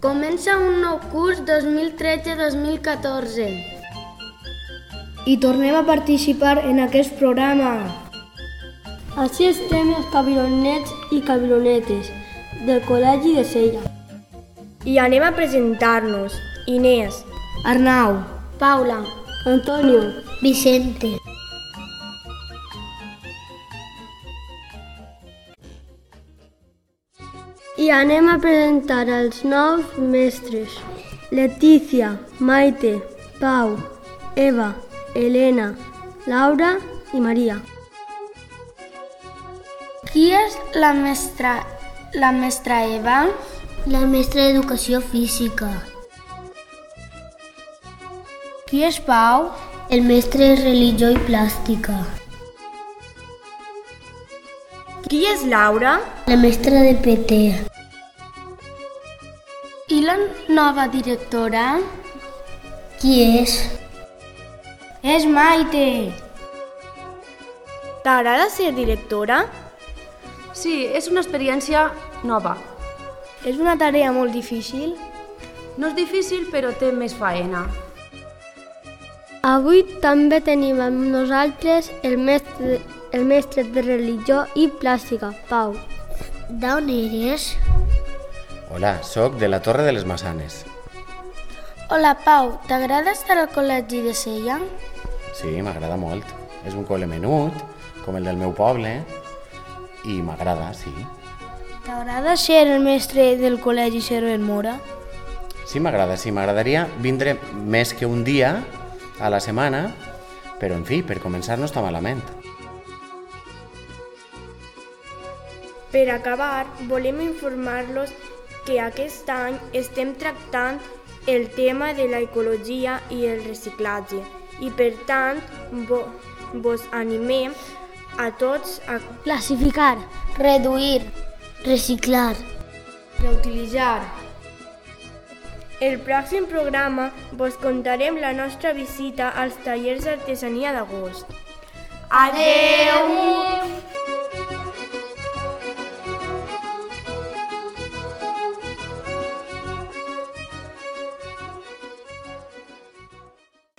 Comença un nou curs 2013-2014. I tornem a participar en aquest programa. Així estem els cabilonets i cabilonetes del Col·legi de Sella. I anem a presentar-nos. Inés, Arnau, Paula, Antonio, Vicente. I anem a presentar els nous mestres. Letícia, Maite, Pau, Eva, Helena, Laura i Maria. Qui és la mestra, la mestra Eva? La mestra d'Educació Física. Qui és Pau? El mestre de Religió i Plàstica. Qui és Laura? La mestra de PT. I la nova directora? Qui és? És Maite. T'agrada ser directora? Sí, és una experiència nova. És una tarea molt difícil? No és difícil, però té més faena. Avui també tenim amb nosaltres el mestre, el mestre de religió i plàstica, Pau. D'on eres? Hola, sóc de la Torre de les Massanes. Hola, Pau. T'agrada estar al col·legi de Sella? Sí, m'agrada molt. És un col·le menut, com el del meu poble, i m'agrada, sí. T'agrada ser el mestre del col·legi Cervell Mora? Sí, m'agrada, sí, m'agradaria vindre més que un dia a la setmana, però en fi, per començar no està malament. Per acabar, volem informar-los que aquest any estem tractant el tema de l'ecologia i el reciclatge i per tant vo vos animem a tots a Classificar. Reduir. Reciclar. reutilitzar. El pròxim programa vos contarem la nostra visita als tallers d'artesania d'agost. Adeu!